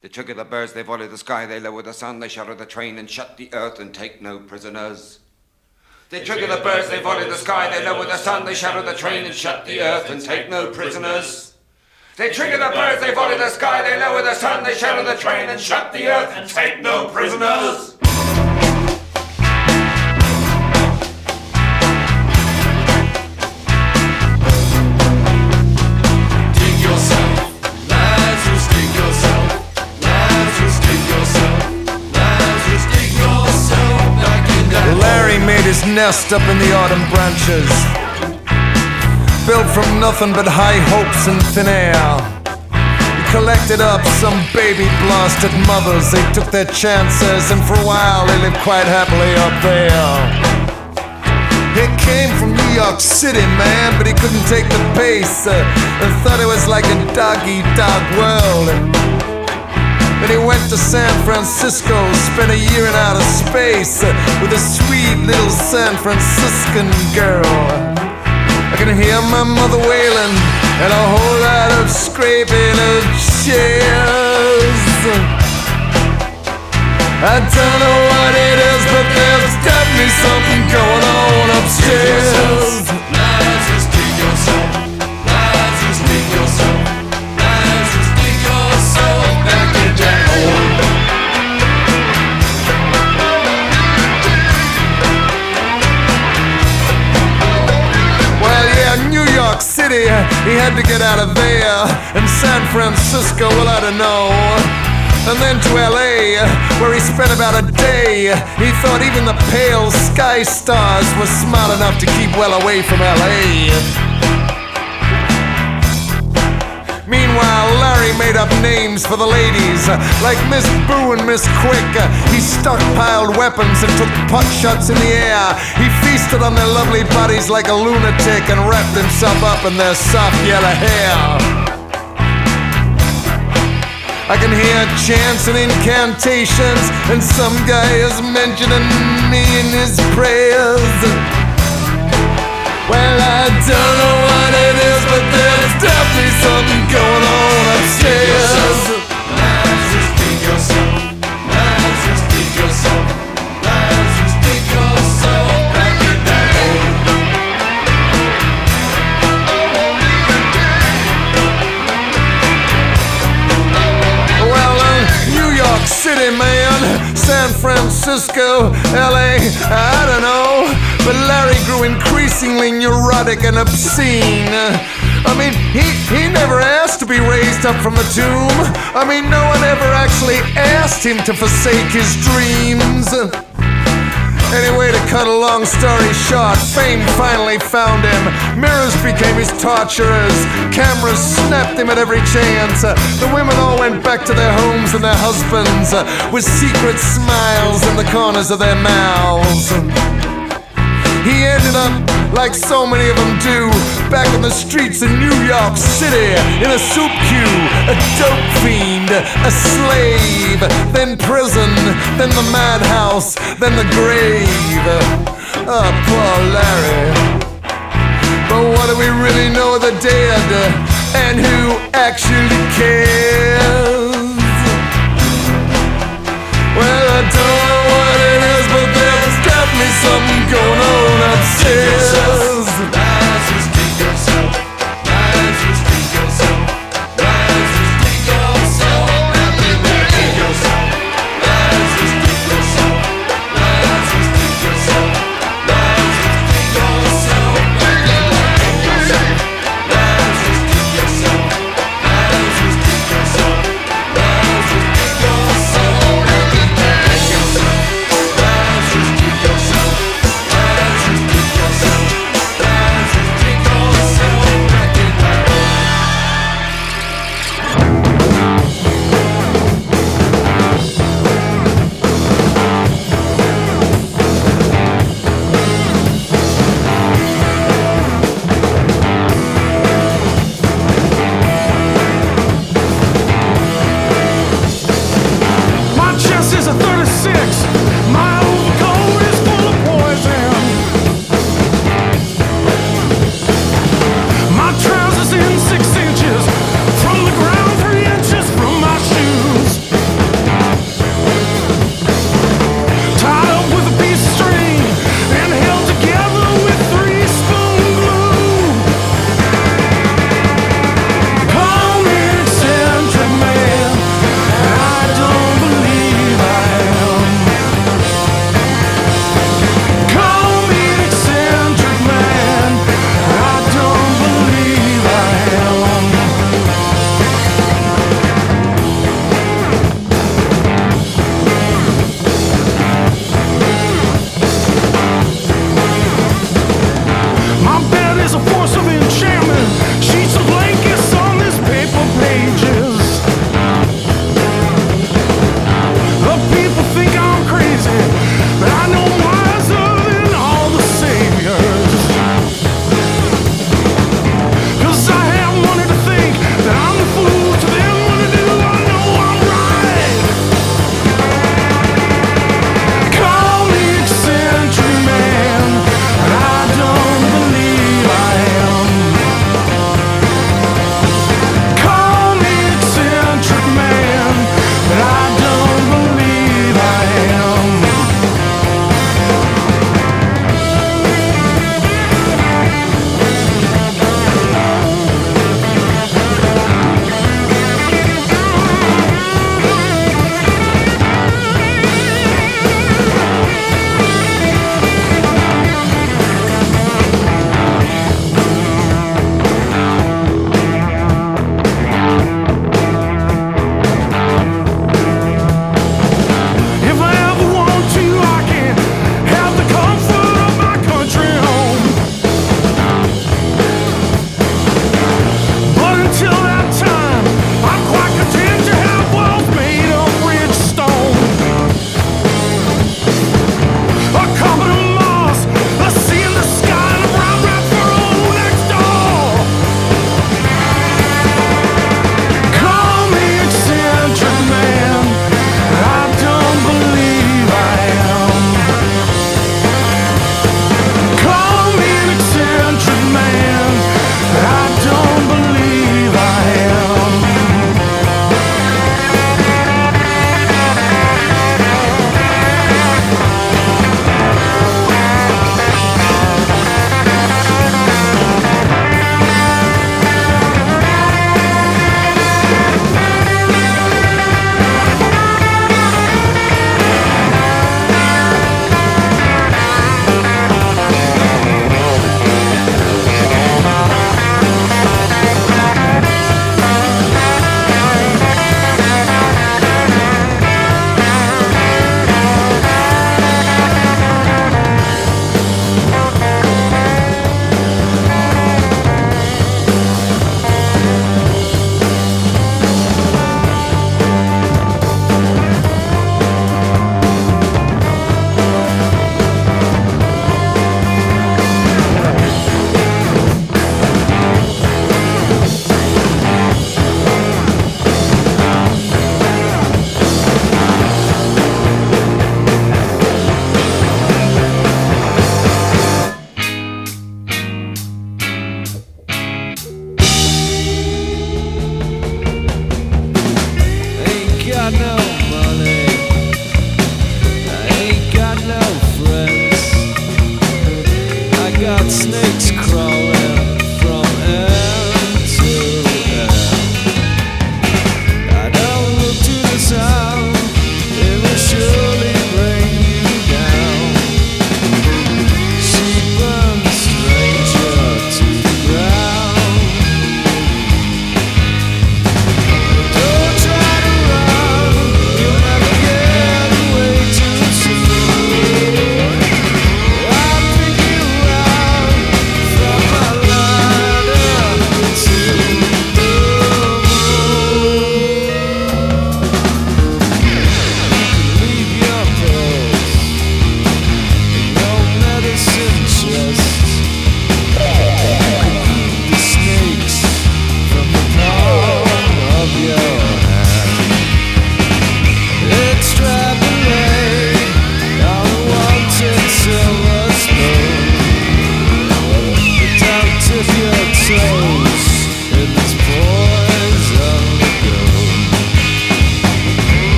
They trigger the birds, they volley the sky, they lower the sun, they shatter the train and shut the earth and take no prisoners. They trigger the birds, they volley the sky, they lower the sun, they shatter the train and shut the earth and take no prisoners. They trigger the birds, they volley the sky, they lower the sun, they shatter the train and shut the earth and take no prisoners. Nest up in the autumn branches. Built from nothing but high hopes and thin air. He collected up some baby blasted mothers. They took their chances, and for a while they lived quite happily up there. He came from New York City, man, but he couldn't take the pace uh, and thought it was like a dog eat dog world. And then he went to San Francisco, spent a year in outer space with a sweet little San Franciscan girl. I can hear my mother wailing and a whole lot of scraping of chairs. I don't know what it is, but there's definitely something going on upstairs. Lazarus, dig yourself, Lazarus, dig yourself, City, he had to get out of there. And San Francisco, well, I don't know. And then to LA, where he spent about a day. He thought even the pale sky stars were smart enough to keep well away from LA. Meanwhile, Larry made up names for the ladies, like Miss Boo and Miss Quick. He stockpiled weapons and took pot shots in the air. He feasted on their lovely bodies like a lunatic and wrapped himself up in their soft yellow hair. I can hear chants and incantations, and some guy is mentioning me in his prayers. Well, I don't know what it is, there's definitely something going on upstairs. Uh, New York City, man, San Francisco, LA, I don't know. But Larry grew increasingly neurotic and obscene. I mean, he, he never asked to be raised up from the tomb. I mean, no one ever actually asked him to forsake his dreams. Anyway, to cut a long story short, fame finally found him. Mirrors became his torturers. Cameras snapped him at every chance. The women all went back to their homes and their husbands with secret smiles in the corners of their mouths. He ended up, like so many of them do, back in the streets of New York City, in a soup queue, a dope fiend, a slave, then prison, then the madhouse, then the grave. Oh, poor Larry. But what do we really know of the dead? And who actually cares? Well, I don't something going on upstairs.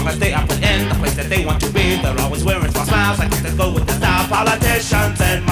long as they are put in the place that they want to be, they're always wearing false smiles. I guess they go with the style politicians and